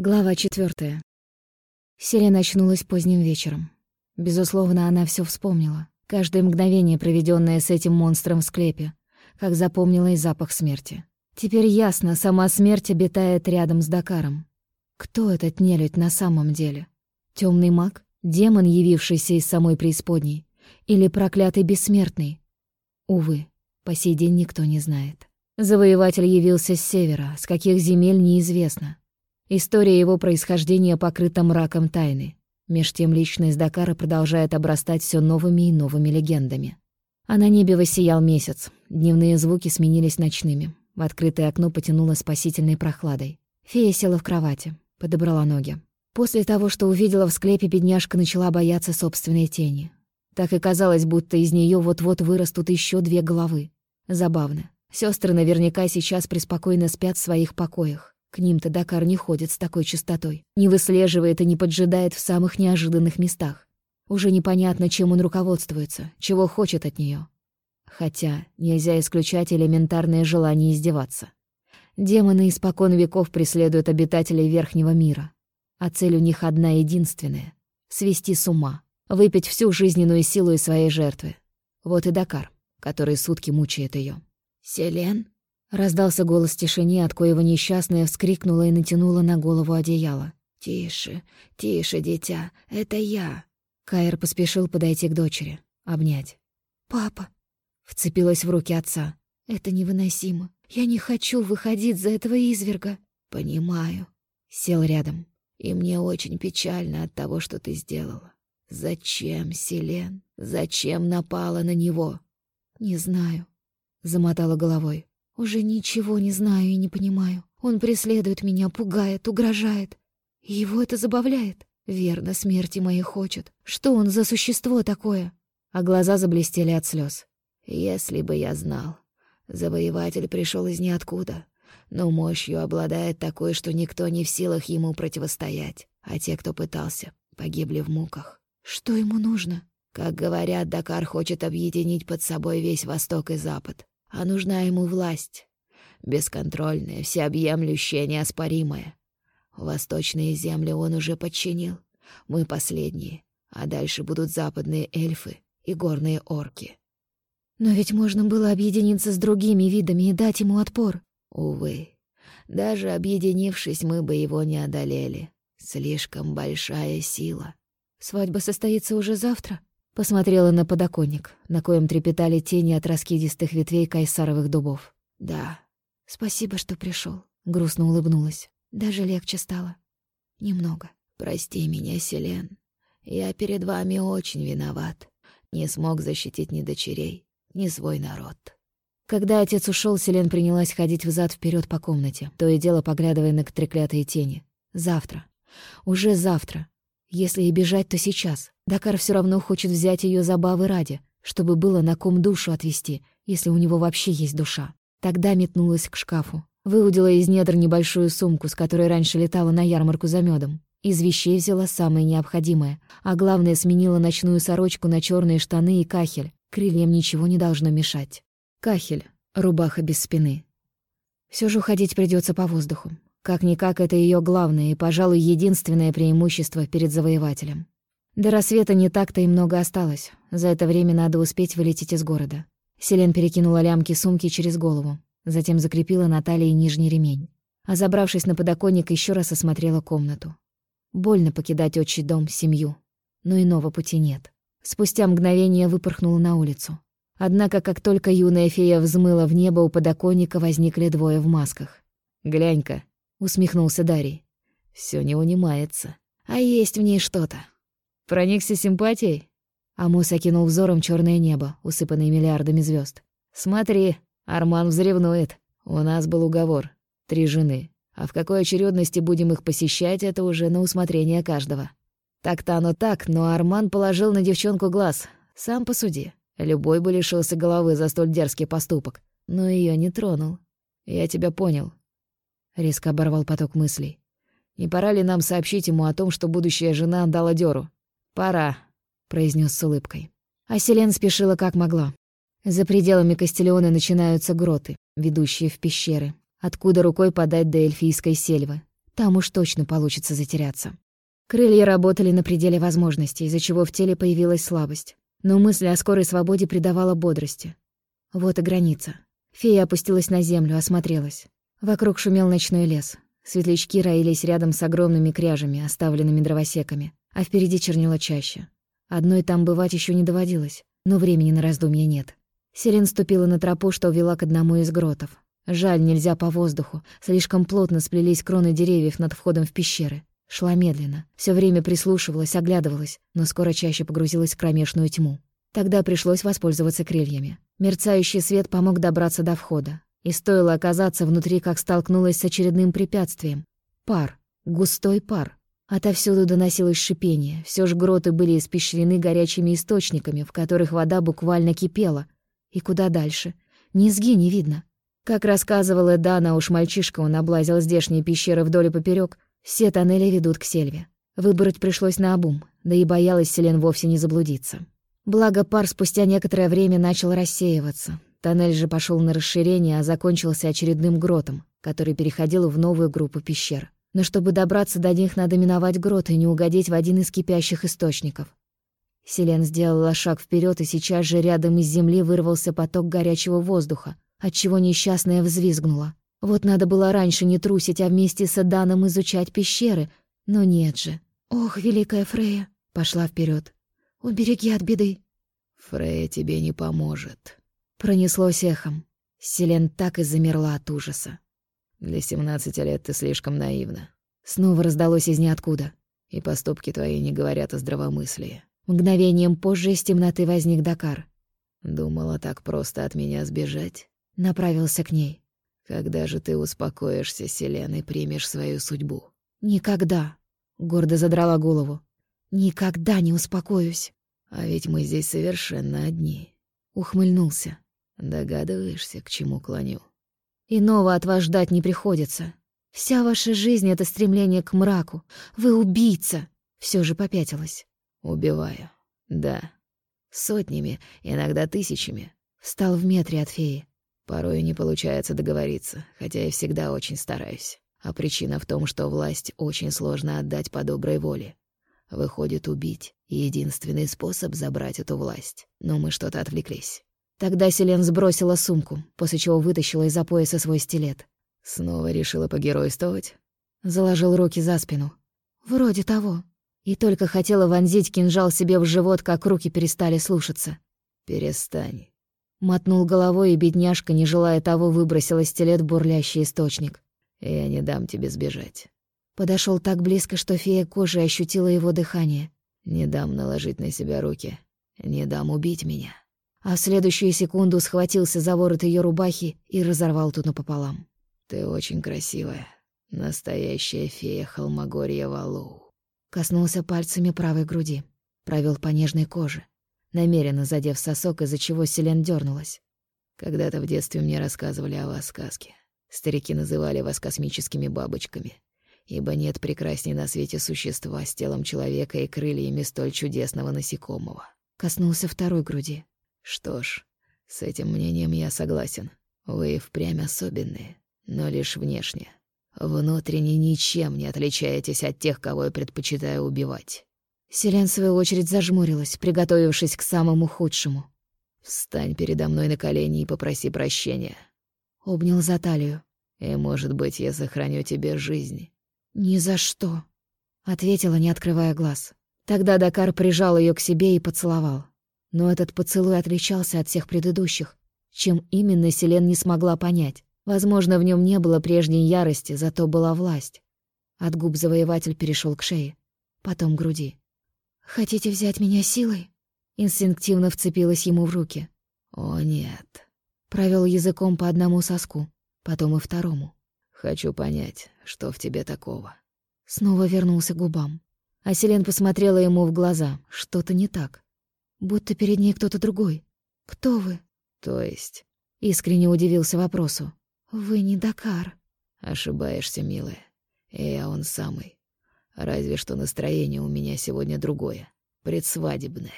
Глава четвертая. Селена очнулась поздним вечером. Безусловно, она все вспомнила. Каждое мгновение, проведенное с этим монстром в склепе, как запомнила и запах смерти. Теперь ясно, сама смерть обитает рядом с Дакаром. Кто этот нелюдь на самом деле? Темный маг? Демон, явившийся из самой преисподней? Или проклятый бессмертный? Увы, по сей день никто не знает. Завоеватель явился с севера, с каких земель неизвестно. История его происхождения покрыта мраком тайны. Меж тем личность Дакара продолжает обрастать все новыми и новыми легендами. А на небе воссиял месяц. Дневные звуки сменились ночными. В открытое окно потянуло спасительной прохладой. Фея села в кровати, подобрала ноги. После того, что увидела в склепе, бедняжка начала бояться собственной тени. Так и казалось, будто из нее вот-вот вырастут еще две головы. Забавно. Сестры наверняка сейчас преспокойно спят в своих покоях. К ним-то Дакар не ходит с такой частотой, не выслеживает и не поджидает в самых неожиданных местах. Уже непонятно, чем он руководствуется, чего хочет от нее. Хотя нельзя исключать элементарное желание издеваться. Демоны испокон веков преследуют обитателей Верхнего мира. А цель у них одна единственная — свести с ума, выпить всю жизненную силу из своей жертвы. Вот и Дакар, который сутки мучает ее. «Селен?» Раздался голос в тишине, от коего несчастная вскрикнула и натянула на голову одеяло. «Тише, тише, дитя, это я!» Кайр поспешил подойти к дочери, обнять. «Папа!» Вцепилась в руки отца. «Это невыносимо. Я не хочу выходить за этого изверга». «Понимаю». Сел рядом. «И мне очень печально от того, что ты сделала. Зачем, Селен? Зачем напала на него?» «Не знаю», — замотала головой. Уже ничего не знаю и не понимаю. Он преследует меня, пугает, угрожает. И его это забавляет. Верно, смерти моей хочет. Что он за существо такое? А глаза заблестели от слез. Если бы я знал. Завоеватель пришел из ниоткуда. Но мощью обладает такой, что никто не в силах ему противостоять. А те, кто пытался, погибли в муках. Что ему нужно? Как говорят, Дакар хочет объединить под собой весь Восток и Запад а нужна ему власть. Бесконтрольная, всеобъемлющая, неоспоримая. Восточные земли он уже подчинил. Мы последние, а дальше будут западные эльфы и горные орки. Но ведь можно было объединиться с другими видами и дать ему отпор. Увы, даже объединившись, мы бы его не одолели. Слишком большая сила. Свадьба состоится уже завтра? Посмотрела на подоконник, на коем трепетали тени от раскидистых ветвей кайсаровых дубов. «Да, спасибо, что пришел. грустно улыбнулась. «Даже легче стало. Немного. Прости меня, Селен. Я перед вами очень виноват. Не смог защитить ни дочерей, ни свой народ». Когда отец ушел, Селен принялась ходить взад вперед по комнате, то и дело поглядывая на треклятые тени. «Завтра. Уже завтра. Если и бежать, то сейчас. Дакар все равно хочет взять ее забавы ради, чтобы было на ком душу отвести, если у него вообще есть душа. Тогда метнулась к шкафу. Выудила из недр небольшую сумку, с которой раньше летала на ярмарку за медом. Из вещей взяла самое необходимое, а главное сменила ночную сорочку на черные штаны и кахель. Крыльям ничего не должно мешать. Кахель — рубаха без спины. Все же уходить придется по воздуху. Как-никак это ее главное и, пожалуй, единственное преимущество перед завоевателем. До рассвета не так-то и много осталось. За это время надо успеть вылететь из города. Селен перекинула лямки сумки через голову, затем закрепила на талии нижний ремень. А забравшись на подоконник, еще раз осмотрела комнату. Больно покидать отчий дом, семью. Но иного пути нет. Спустя мгновение выпорхнула на улицу. Однако, как только юная фея взмыла в небо, у подоконника возникли двое в масках. «Глянь-ка», усмехнулся Дарий. Все не унимается. А есть в ней что-то. Проникся симпатией? Амус окинул взором черное небо, усыпанное миллиардами звезд. Смотри, Арман взревнует. У нас был уговор. Три жены. А в какой очередности будем их посещать, это уже на усмотрение каждого. Так-то оно так, но Арман положил на девчонку глаз. Сам посуди. Любой бы лишился головы за столь дерзкий поступок. Но ее не тронул. Я тебя понял. Резко оборвал поток мыслей. «Не пора ли нам сообщить ему о том, что будущая жена дала дёру?» «Пора», — произнес с улыбкой. А Селен спешила как могла. За пределами Кастелиона начинаются гроты, ведущие в пещеры, откуда рукой подать до эльфийской сельвы. Там уж точно получится затеряться. Крылья работали на пределе возможностей, из-за чего в теле появилась слабость. Но мысль о скорой свободе придавала бодрости. Вот и граница. Фея опустилась на землю, осмотрелась. Вокруг шумел ночной лес. Светлячки роились рядом с огромными кряжами, оставленными дровосеками, а впереди чернела чаще. Одной там бывать еще не доводилось, но времени на раздумья нет. Селен ступила на тропу, что вела к одному из гротов. Жаль, нельзя по воздуху. Слишком плотно сплелись кроны деревьев над входом в пещеры. Шла медленно, все время прислушивалась, оглядывалась, но скоро чаще погрузилась в кромешную тьму. Тогда пришлось воспользоваться крыльями. Мерцающий свет помог добраться до входа. И стоило оказаться внутри, как столкнулась с очередным препятствием. Пар. Густой пар. Отовсюду доносилось шипение. Все ж гроты были испещрены горячими источниками, в которых вода буквально кипела. И куда дальше? Низги не видно. Как рассказывала Дана, уж мальчишка он облазил здешние пещеры вдоль и поперёк, все тоннели ведут к сельве. Выбрать пришлось на обум, да и боялась Селен вовсе не заблудиться. Благо пар спустя некоторое время начал рассеиваться. Тоннель же пошел на расширение, а закончился очередным гротом, который переходил в новую группу пещер. Но чтобы добраться до них, надо миновать грот и не угодить в один из кипящих источников. Селен сделала шаг вперед, и сейчас же рядом из земли вырвался поток горячего воздуха, отчего несчастная взвизгнула. Вот надо было раньше не трусить, а вместе с Эданом изучать пещеры, но нет же. «Ох, великая Фрея!» — пошла вперед. «Убереги от беды!» «Фрея тебе не поможет», — пронеслось эхом. Селен так и замерла от ужаса. «Для семнадцати лет ты слишком наивна». Снова раздалось из ниоткуда. «И поступки твои не говорят о здравомыслии». Мгновением позже из темноты возник Дакар. «Думала так просто от меня сбежать?» направился к ней. «Когда же ты успокоишься, Селен, и примешь свою судьбу?» «Никогда», — гордо задрала голову. «Никогда не успокоюсь». «А ведь мы здесь совершенно одни», — ухмыльнулся. «Догадываешься, к чему клоню?» «Иного от вас ждать не приходится. Вся ваша жизнь — это стремление к мраку. Вы убийца!» Все же попятилась. «Убиваю. Да. Сотнями, иногда тысячами». Встал в метре от феи. Порой не получается договориться, хотя я всегда очень стараюсь. А причина в том, что власть очень сложно отдать по доброй воле. Выходит, убить — единственный способ забрать эту власть. Но мы что-то отвлеклись. Тогда Селен сбросила сумку, после чего вытащила из-за пояса свой стилет. Снова решила погеройствовать? Заложил руки за спину. Вроде того. И только хотела вонзить кинжал себе в живот, как руки перестали слушаться. «Перестань. Мотнул головой, и бедняжка, не желая того, выбросила стилет бурлящий источник. «Я не дам тебе сбежать». Подошел так близко, что фея кожи ощутила его дыхание. «Не дам наложить на себя руки. Не дам убить меня». А в следующую секунду схватился за ворот ее рубахи и разорвал ту напополам. «Ты очень красивая. Настоящая фея Холмогорья Валу». Коснулся пальцами правой груди. Провел по нежной коже намеренно задев сосок, из-за чего Селен дернулась. Когда-то в детстве мне рассказывали о вас сказки. Старики называли вас космическими бабочками, ибо нет прекрасней на свете существа с телом человека и крыльями столь чудесного насекомого. Коснулся второй груди. Что ж, с этим мнением я согласен. Вы впрямь особенные, но лишь внешне. Внутренне ничем не отличаетесь от тех, кого я предпочитаю убивать. Селен, в свою очередь, зажмурилась, приготовившись к самому худшему. «Встань передо мной на колени и попроси прощения». Обнял за талию. «И, может быть, я сохраню тебе жизнь». «Ни за что», — ответила, не открывая глаз. Тогда Дакар прижал ее к себе и поцеловал. Но этот поцелуй отличался от всех предыдущих. Чем именно Селен не смогла понять. Возможно, в нем не было прежней ярости, зато была власть. От губ завоеватель перешел к шее, потом к груди. «Хотите взять меня силой?» Инстинктивно вцепилась ему в руки. «О, нет». Провел языком по одному соску, потом и второму. «Хочу понять, что в тебе такого». Снова вернулся к губам. А Селен посмотрела ему в глаза. Что-то не так. Будто перед ней кто-то другой. «Кто вы?» «То есть?» Искренне удивился вопросу. «Вы не Дакар». «Ошибаешься, милая. Я он самый. Разве что настроение у меня сегодня другое, предсвадебное.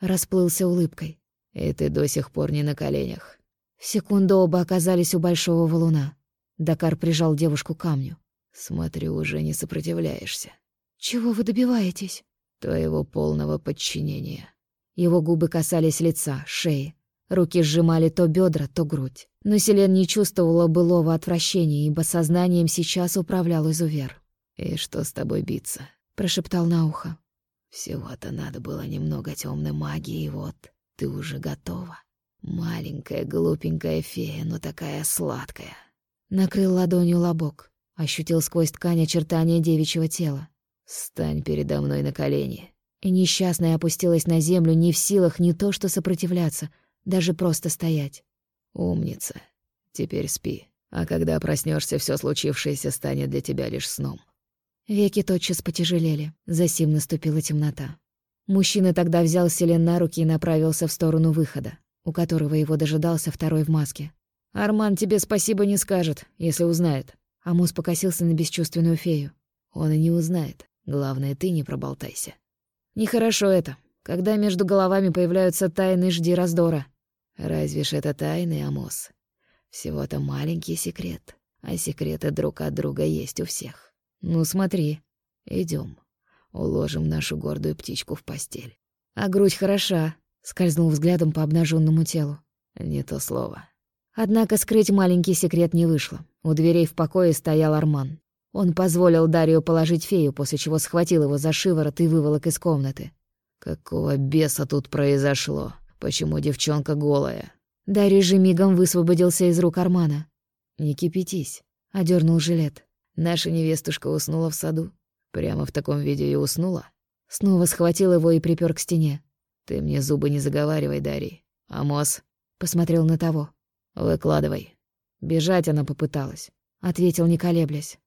Расплылся улыбкой. И ты до сих пор не на коленях. В секунду оба оказались у большого валуна. Дакар прижал девушку к камню. Смотрю, уже не сопротивляешься. Чего вы добиваетесь? Твоего полного подчинения. Его губы касались лица, шеи. Руки сжимали то бедра, то грудь. Но Селен не чувствовала былого отвращения, ибо сознанием сейчас управлял изувер. «И что с тобой биться?» — прошептал на ухо. «Всего-то надо было немного темной магии, и вот ты уже готова. Маленькая, глупенькая фея, но такая сладкая». Накрыл ладонью лобок, ощутил сквозь ткань очертания девичьего тела. «Стань передо мной на колени». И несчастная опустилась на землю не в силах не то что сопротивляться, даже просто стоять. «Умница. Теперь спи. А когда проснешься, все случившееся станет для тебя лишь сном». Веки тотчас потяжелели, засим наступила темнота. Мужчина тогда взял Селен на руки и направился в сторону выхода, у которого его дожидался второй в маске. «Арман тебе спасибо не скажет, если узнает». Амус покосился на бесчувственную фею. «Он и не узнает. Главное, ты не проболтайся». «Нехорошо это. Когда между головами появляются тайны, жди раздора». «Разве ж это тайны, Амос? Всего-то маленький секрет, а секреты друг от друга есть у всех. Ну, смотри. Идем, Уложим нашу гордую птичку в постель. А грудь хороша, скользнул взглядом по обнаженному телу. Не то слово. Однако скрыть маленький секрет не вышло. У дверей в покое стоял Арман. Он позволил Дарью положить фею, после чего схватил его за шиворот и выволок из комнаты. «Какого беса тут произошло? Почему девчонка голая?» Дарья же мигом высвободился из рук Армана. «Не кипятись», — одернул жилет. «Наша невестушка уснула в саду. Прямо в таком виде и уснула». Снова схватил его и припер к стене. «Ты мне зубы не заговаривай, Дарий. Амос?» Посмотрел на того. «Выкладывай». Бежать она попыталась. Ответил, не колеблясь.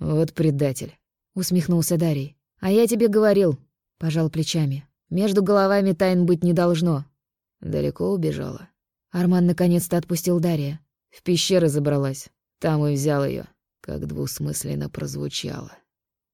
«Вот предатель», — усмехнулся Дарий. «А я тебе говорил», — пожал плечами. «Между головами тайн быть не должно». Далеко убежала. Арман наконец-то отпустил Дария. В пещеры забралась. Там и взял ее, как двусмысленно прозвучало.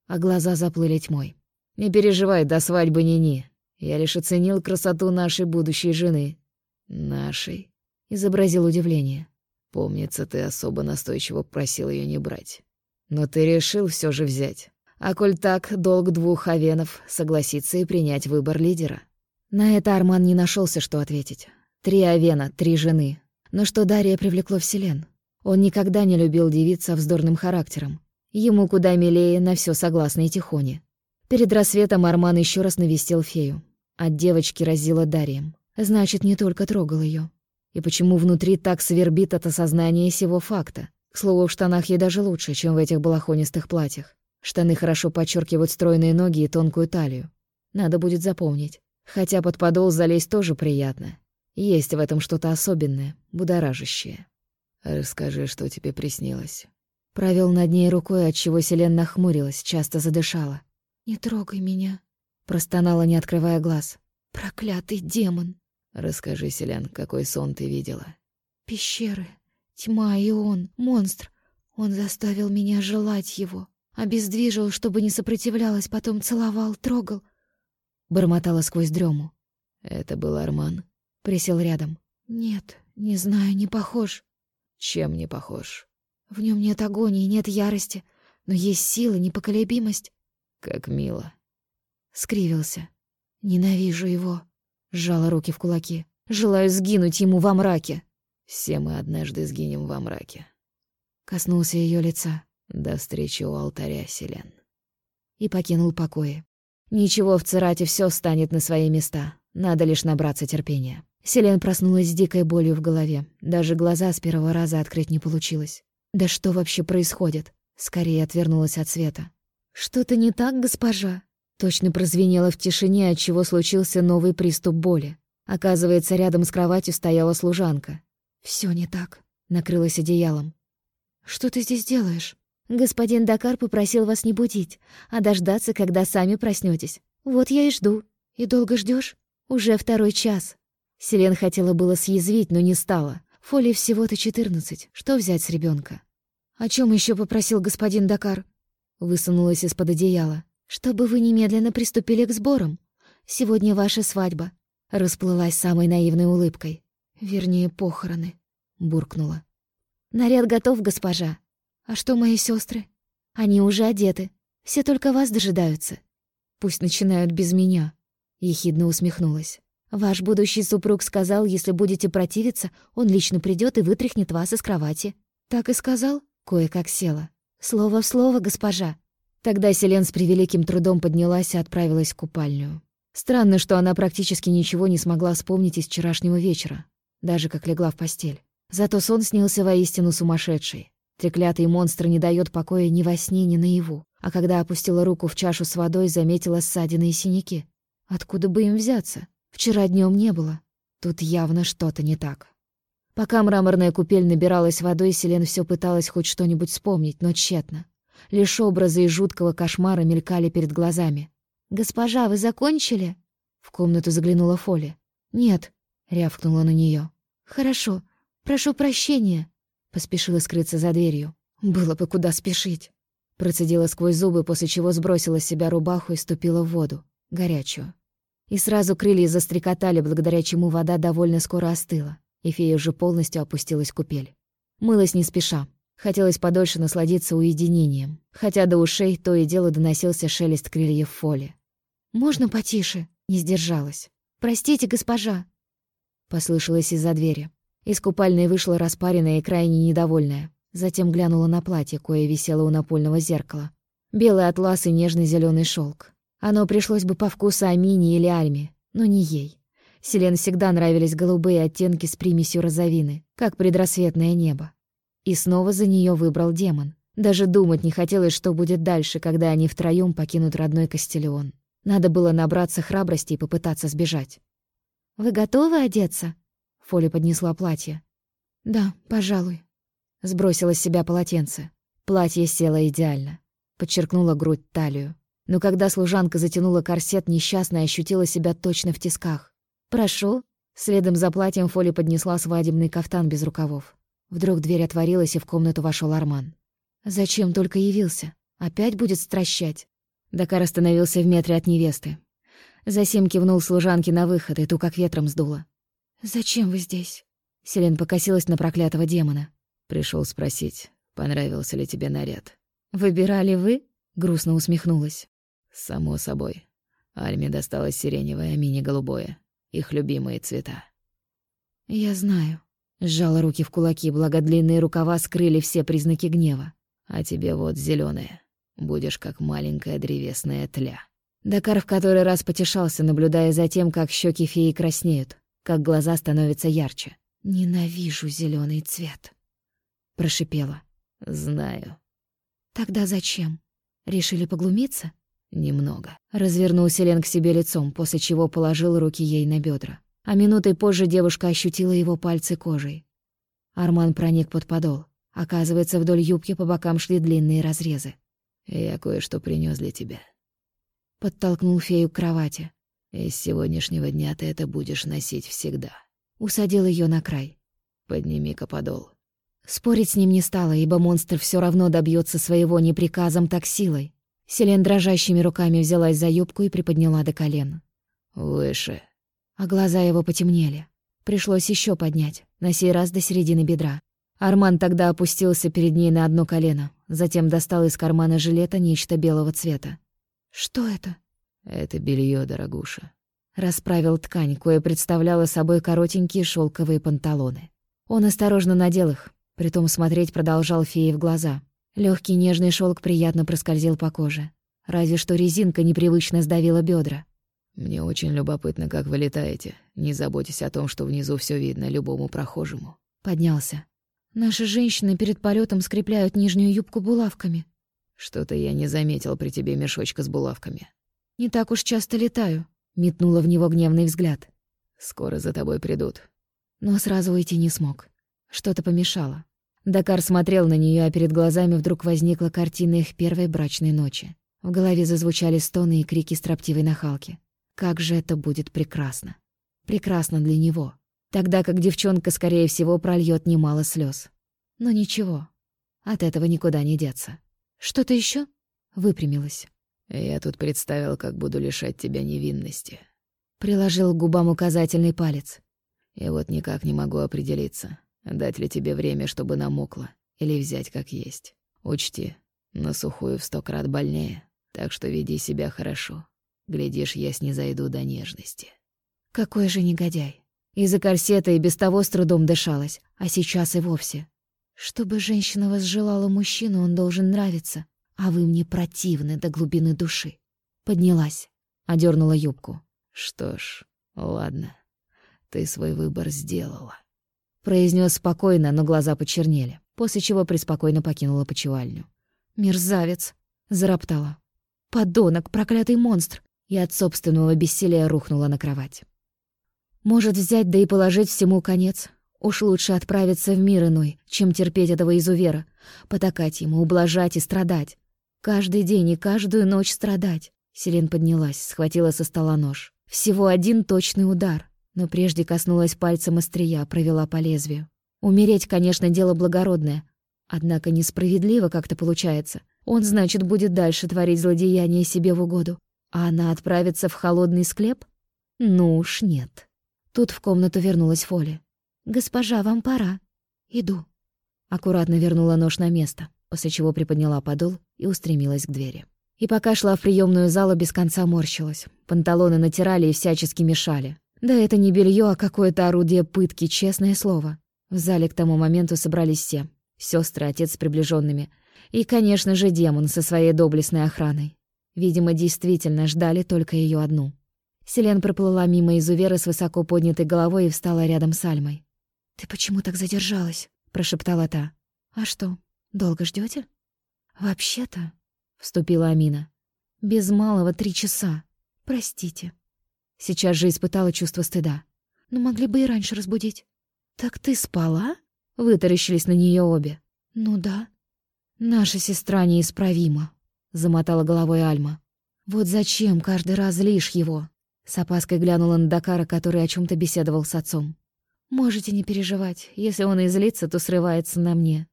А глаза заплыли тьмой. «Не переживай, до свадьбы ни-ни. Я лишь оценил красоту нашей будущей жены». «Нашей?» — изобразил удивление. «Помнится, ты особо настойчиво просил ее не брать. Но ты решил все же взять. А коль так, долг двух авенов согласиться и принять выбор лидера. На это Арман не нашелся, что ответить. Три авена, три жены. Но что Дарья привлекло в Селен? Он никогда не любил девиц со вздорным характером. Ему куда милее на все согласной Тихоне. Перед рассветом Арман еще раз навестил фею. От девочки разила Дарьем. Значит, не только трогал ее. И почему внутри так свербит от осознания сего факта? К слову, в штанах ей даже лучше, чем в этих балахонистых платьях. Штаны хорошо подчеркивают стройные ноги и тонкую талию. Надо будет запомнить. Хотя под подол залезть тоже приятно. Есть в этом что-то особенное, будоражащее. «Расскажи, что тебе приснилось». Провел над ней рукой, отчего Селен нахмурилась, часто задышала. «Не трогай меня», — простонала, не открывая глаз. «Проклятый демон!» «Расскажи, Селен, какой сон ты видела?» «Пещеры, Тьма и он, монстр. Он заставил меня желать его. Обездвижил, чтобы не сопротивлялась, потом целовал, трогал. Бормотала сквозь дрему. «Это был Арман?» Присел рядом. «Нет, не знаю, не похож». «Чем не похож?» «В нем нет агонии, нет ярости, но есть сила, непоколебимость». «Как мило». Скривился. «Ненавижу его». Сжала руки в кулаки. «Желаю сгинуть ему во мраке». Все мы однажды сгинем во мраке. Коснулся ее лица. До встречи у алтаря, Селен. И покинул покои. Ничего, в Церате все станет на свои места. Надо лишь набраться терпения. Селен проснулась с дикой болью в голове. Даже глаза с первого раза открыть не получилось. Да что вообще происходит? Скорее отвернулась от света. «Что-то не так, госпожа?» Точно прозвенело в тишине, от чего случился новый приступ боли. Оказывается, рядом с кроватью стояла служанка. Все не так. Накрылась одеялом. Что ты здесь делаешь? Господин Дакар попросил вас не будить, а дождаться, когда сами проснетесь. Вот я и жду. И долго ждешь? Уже второй час. Селен хотела было съязвить, но не стала. Фоли всего-то четырнадцать. Что взять с ребенка? О чем еще попросил господин Дакар? Высунулась из-под одеяла. Чтобы вы немедленно приступили к сборам. Сегодня ваша свадьба. Расплылась самой наивной улыбкой. Вернее, похороны, буркнула. Наряд готов, госпожа. А что мои сестры? Они уже одеты. Все только вас дожидаются. Пусть начинают без меня. Ехидно усмехнулась. Ваш будущий супруг сказал, если будете противиться, он лично придет и вытряхнет вас из кровати. Так и сказал? Кое-как села. Слово в слово, госпожа. Тогда Селен с превеликим трудом поднялась и отправилась в купальню. Странно, что она практически ничего не смогла вспомнить из вчерашнего вечера, даже как легла в постель. Зато сон снился воистину сумасшедший. Треклятый монстр не дает покоя ни во сне, ни наяву. А когда опустила руку в чашу с водой, заметила ссадины и синяки. Откуда бы им взяться? Вчера днем не было. Тут явно что-то не так. Пока мраморная купель набиралась водой, Селен все пыталась хоть что-нибудь вспомнить, но тщетно. Лишь образы из жуткого кошмара мелькали перед глазами. «Госпожа, вы закончили?» В комнату заглянула Фоли. «Нет», — рявкнула на нее. «Хорошо. Прошу прощения», — поспешила скрыться за дверью. «Было бы куда спешить». Процедила сквозь зубы, после чего сбросила с себя рубаху и ступила в воду, горячую. И сразу крылья застрекотали, благодаря чему вода довольно скоро остыла, и фея уже полностью опустилась в купель. Мылась не спеша. Хотелось подольше насладиться уединением, хотя до ушей то и дело доносился шелест крыльев Фоли. «Можно потише?» — не сдержалась. «Простите, госпожа!» Послышалось из-за двери. Из купальной вышла распаренная и крайне недовольная. Затем глянула на платье, кое висело у напольного зеркала. Белый атлас и нежный зеленый шелк. Оно пришлось бы по вкусу Амине или Альме, но не ей. Селен всегда нравились голубые оттенки с примесью розовины, как предрассветное небо. И снова за нее выбрал демон. Даже думать не хотелось, что будет дальше, когда они втроем покинут родной Кастелеон. Надо было набраться храбрости и попытаться сбежать. «Вы готовы одеться?» Фоли поднесла платье. «Да, пожалуй». Сбросила с себя полотенце. Платье село идеально. Подчеркнула грудь талию. Но когда служанка затянула корсет, несчастная ощутила себя точно в тисках. «Прошу». Следом за платьем Фоли поднесла свадебный кафтан без рукавов. Вдруг дверь отворилась, и в комнату вошел Арман. «Зачем только явился? Опять будет стращать?» Дакар остановился в метре от невесты. Засим кивнул служанке на выход, и ту как ветром сдуло. «Зачем вы здесь?» Селен покосилась на проклятого демона. Пришел спросить, понравился ли тебе наряд. «Выбирали вы?» — грустно усмехнулась. Само собой. Альме досталось сиреневое, а Мине голубое. Их любимые цвета. Я знаю. Сжала руки в кулаки, благо длинные рукава скрыли все признаки гнева. А тебе вот зеленое. Будешь как маленькая древесная тля. Дакар в который раз потешался, наблюдая за тем, как щеки феи краснеют, как глаза становятся ярче. «Ненавижу зеленый цвет», — прошипела. «Знаю». «Тогда зачем? Решили поглумиться?» Немного. Развернул Селен к себе лицом, после чего положил руки ей на бедра. А минутой позже девушка ощутила его пальцы кожей. Арман проник под подол. Оказывается, вдоль юбки по бокам шли длинные разрезы. «Я кое-что принес для тебя». Подтолкнул фею к кровати. «И с сегодняшнего дня ты это будешь носить всегда». Усадил ее на край. «Подними-ка подол». Спорить с ним не стало, ибо монстр все равно добьется своего не приказом, так силой. Селен дрожащими руками взялась за юбку и приподняла до колен. «Выше». А глаза его потемнели. Пришлось еще поднять, на сей раз до середины бедра. Арман тогда опустился перед ней на одно колено, затем достал из кармана жилета нечто белого цвета. «Что это?» «Это белье, дорогуша». Расправил ткань, кое представляла собой коротенькие шелковые панталоны. Он осторожно надел их, притом смотреть продолжал феи в глаза, Легкий нежный шелк приятно проскользил по коже. Разве что резинка непривычно сдавила бедра. «Мне очень любопытно, как вы летаете. Не заботьтесь о том, что внизу все видно любому прохожему». Поднялся. «Наши женщины перед полетом скрепляют нижнюю юбку булавками». «Что-то я не заметил при тебе мешочка с булавками». «Не так уж часто летаю», — метнула в него гневный взгляд. «Скоро за тобой придут». Но сразу уйти не смог. Что-то помешало. Дакар смотрел на нее, а перед глазами вдруг возникла картина их первой брачной ночи. В голове зазвучали стоны и крики строптивой нахалки. Как же это будет прекрасно. Прекрасно для него. Тогда как девчонка, скорее всего, прольет немало слез. Но ничего. От этого никуда не деться. Что-то еще? Выпрямилась. Я тут представил, как буду лишать тебя невинности. Приложил к губам указательный палец. И вот никак не могу определиться, Дать ли тебе время, чтобы намокло, или взять как есть? Учти, На сухую в сто крат больнее, так что веди себя хорошо. Глядишь, я снизойду до нежности. Какой же негодяй. Из-за корсета и без того с трудом дышалась, а сейчас и вовсе. Чтобы женщина возжелала мужчину, он должен нравиться, а вы мне противны до глубины души. Поднялась, одернула юбку. Что ж, ладно, ты свой выбор сделала. Произнес спокойно, но глаза почернели, после чего преспокойно покинула почевальню. «Мерзавец!» — зароптала. «Подонок, проклятый монстр!» И от собственного бессилия рухнула на кровать. Может взять да и положить всему конец. Уж лучше отправиться в мир иной, чем терпеть этого изувера, потакать ему, ублажать и страдать. Каждый день и каждую ночь страдать. Селен поднялась, схватила со стола нож. Всего один точный удар, но прежде коснулась пальцем острия, провела по лезвию. Умереть, конечно, дело благородное, однако несправедливо как-то получается. Он, значит, будет дальше творить злодеяния себе в угоду, а она отправится в холодный склеп? Ну уж нет. Тут в комнату вернулась Фоли. «Госпожа, вам пора. Иду». Аккуратно вернула нож на место, после чего приподняла подол и устремилась к двери. И пока шла в приемную залу, без конца морщилась. Панталоны натирали и всячески мешали. Да это не белье, а какое-то орудие пытки, честное слово. В зале к тому моменту собрались все. сестры, отец с приближенными. И, конечно же, демон со своей доблестной охраной. Видимо, действительно ждали только ее одну. Селен проплыла мимо изувера с высоко поднятой головой и встала рядом с Альмой. «Ты почему так задержалась?» — прошептала та. «А что, долго ждете? «Вообще-то...» — вступила Амина. «Без малого три часа. Простите». Сейчас же испытала чувство стыда. «Но могли бы и раньше разбудить». «Так ты спала?» — вытаращились на нее обе. «Ну да». «Наша сестра неисправима», — замотала головой Альма. «Вот зачем каждый раз злишь его?» С опаской глянула на Дакара, который о чем то беседовал с отцом. «Можете не переживать. Если он и злится, то срывается на мне.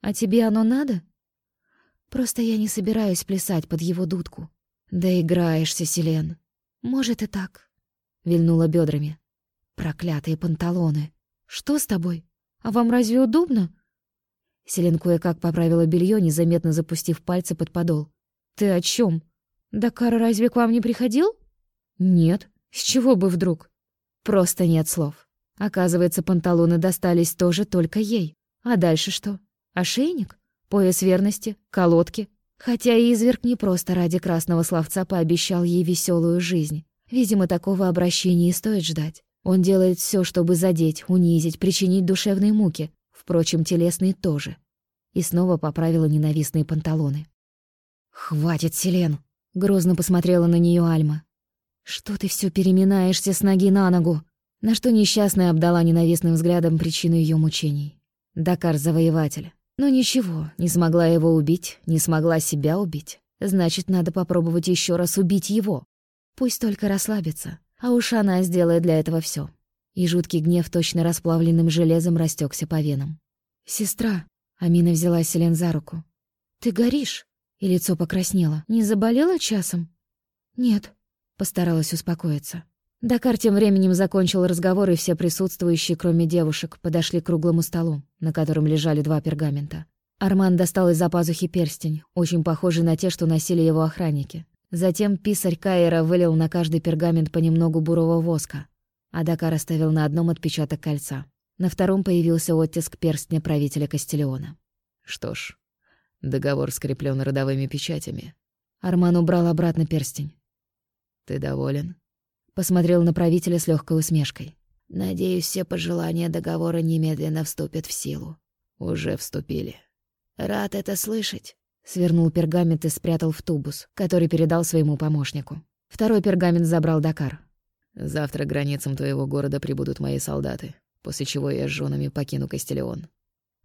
А тебе оно надо?» «Просто я не собираюсь плясать под его дудку». «Да играешься, Селен». «Может и так», — вильнула бедрами. «Проклятые панталоны. Что с тобой? А вам разве удобно?» Селен кое-как поправила белье, незаметно запустив пальцы под подол. «Ты о чем? Дакар разве к вам не приходил?» Нет, с чего бы вдруг? Просто нет слов. Оказывается, панталоны достались тоже только ей. А дальше что? Ошейник? Пояс верности? Колодки? Хотя и изверг не просто ради красного словца пообещал ей веселую жизнь. Видимо, такого обращения и стоит ждать. Он делает все, чтобы задеть, унизить, причинить душевные муки. Впрочем, телесные тоже. И снова поправила ненавистные панталоны. «Хватит, Селен!» — грозно посмотрела на нее Альма. «Что ты все переминаешься с ноги на ногу?» На что несчастная обдала ненавистным взглядом причину ее мучений. Дакар — завоеватель. Но ничего, не смогла его убить, не смогла себя убить. Значит, надо попробовать еще раз убить его. Пусть только расслабится, а уж она сделает для этого все. И жуткий гнев точно расплавленным железом растекся по венам. «Сестра», — Амина взяла Селен за руку, — «ты горишь?» И лицо покраснело. «Не заболела часом?» «Нет», Постаралась успокоиться. Дакар тем временем закончил разговор, и все присутствующие, кроме девушек, подошли к круглому столу, на котором лежали два пергамента. Арман достал из-за пазухи перстень, очень похожий на те, что носили его охранники. Затем писарь Каира вылил на каждый пергамент понемногу бурового воска, а Дакар оставил на одном отпечаток кольца. На втором появился оттиск перстня правителя Кастелеона. Что ж, договор скреплен родовыми печатями. Арман убрал обратно перстень. «Ты доволен?» Посмотрел на правителя с легкой усмешкой. «Надеюсь, все пожелания договора немедленно вступят в силу». «Уже вступили». «Рад это слышать». Свернул пергамент и спрятал в тубус, который передал своему помощнику. Второй пергамент забрал Дакар. «Завтра границам твоего города прибудут мои солдаты, после чего я с женами покину Кастелеон».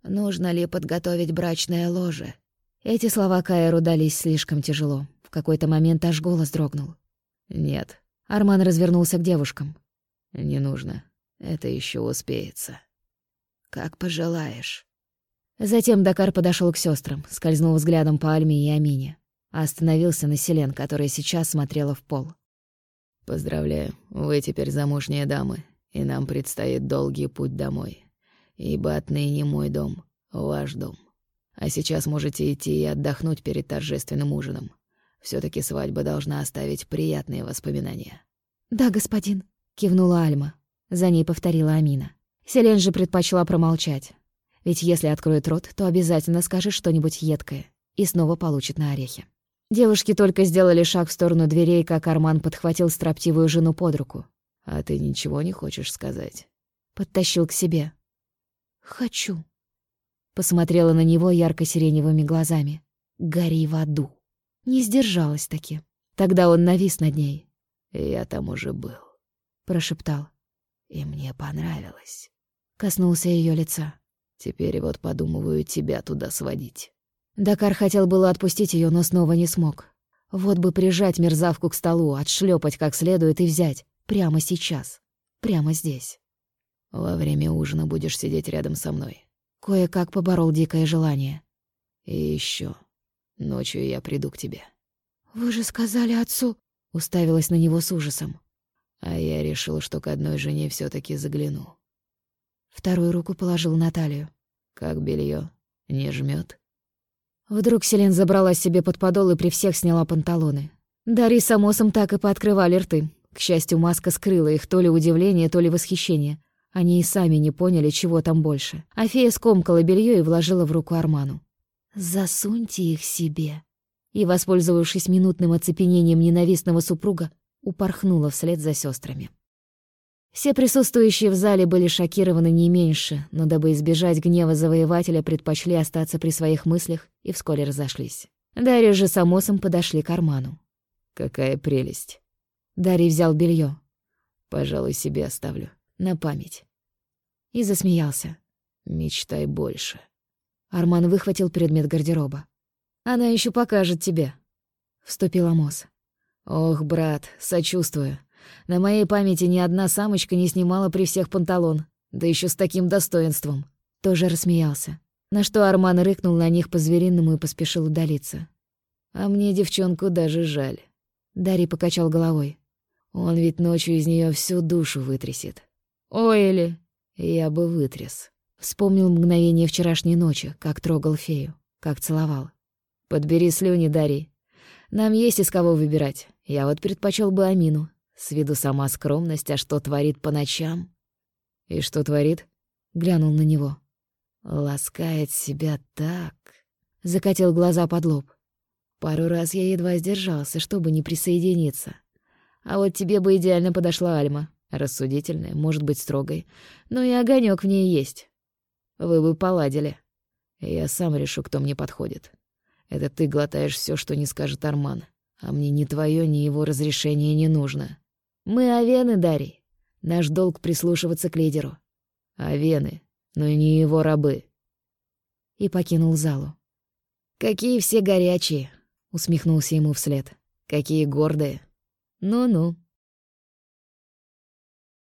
«Нужно ли подготовить брачное ложе?» Эти слова Каэру дались слишком тяжело. В какой-то момент аж голос дрогнул. «Нет». Арман развернулся к девушкам. «Не нужно. Это еще успеется». «Как пожелаешь». Затем Дакар подошел к сестрам, скользнул взглядом по Альме и Амине, а остановился на Селен, которая сейчас смотрела в пол. «Поздравляю, вы теперь замужние дамы, и нам предстоит долгий путь домой, ибо отныне мой дом — ваш дом». А сейчас можете идти и отдохнуть перед торжественным ужином. Все таки свадьба должна оставить приятные воспоминания». «Да, господин», — кивнула Альма. За ней повторила Амина. Селен же предпочла промолчать. Ведь если откроет рот, то обязательно скажет что-нибудь едкое и снова получит на орехи. Девушки только сделали шаг в сторону дверей, как Арман подхватил строптивую жену под руку. «А ты ничего не хочешь сказать?» Подтащил к себе. «Хочу». Посмотрела на него ярко-сиреневыми глазами. «Гори в аду». Не сдержалась таки. Тогда он навис над ней. «Я там уже был», — прошептал. «И мне понравилось». Коснулся ее лица. «Теперь вот подумываю тебя туда сводить». Дакар хотел было отпустить ее, но снова не смог. Вот бы прижать мерзавку к столу, отшлепать как следует и взять. Прямо сейчас. Прямо здесь. Во время ужина будешь сидеть рядом со мной. Кое-как поборол дикое желание. И еще Ночью я приду к тебе. «Вы же сказали отцу...» Уставилась на него с ужасом. А я решил, что к одной жене все таки загляну. Вторую руку положил на талию. Как белье Не жмет? Вдруг Селен забрала себе под подол и при всех сняла панталоны. Дари с Амосом так и пооткрывали рты. К счастью, маска скрыла их то ли удивление, то ли восхищение. Они и сами не поняли, чего там больше. А фея скомкала белье и вложила в руку Арману. «Засуньте их себе», и, воспользовавшись минутным оцепенением ненавистного супруга, упорхнула вслед за сестрами. Все присутствующие в зале были шокированы не меньше, но дабы избежать гнева завоевателя, предпочли остаться при своих мыслях и вскоре разошлись. Дарья же с Амосом подошли к карману. «Какая прелесть!» Дарья взял белье. «Пожалуй, себе оставлю. На память». И засмеялся. «Мечтай больше». Арман выхватил предмет гардероба. Она еще покажет тебе», — вступил Амос. «Ох, брат, сочувствую. На моей памяти ни одна самочка не снимала при всех панталон, да еще с таким достоинством». Тоже рассмеялся. На что Арман рыкнул на них по-звериному и поспешил удалиться. «А мне девчонку даже жаль». Дарий покачал головой. «Он ведь ночью из нее всю душу вытрясет». «Ой, Эли!» «Я бы вытряс». Вспомнил мгновение вчерашней ночи, как трогал фею, как целовал. Подбери слюни, Дарий. Нам есть из кого выбирать. Я вот предпочел бы Амину. С виду сама скромность, а что творит по ночам? И что творит? Глянул на него. Ласкает себя так. Закатил глаза под лоб. Пару раз я едва сдержался, чтобы не присоединиться. А вот тебе бы идеально подошла Альма. Рассудительная, может быть, строгой. Но и огонек в ней есть. Вы бы поладили. Я сам решу, кто мне подходит. Это ты глотаешь все, что не скажет Арман. А мне ни твое, ни его разрешение не нужно. Мы овены, Дарий. Наш долг прислушиваться к лидеру. Овены, но не его рабы. И покинул залу. «Какие все горячие!» — усмехнулся ему вслед. «Какие гордые!» «Ну-ну».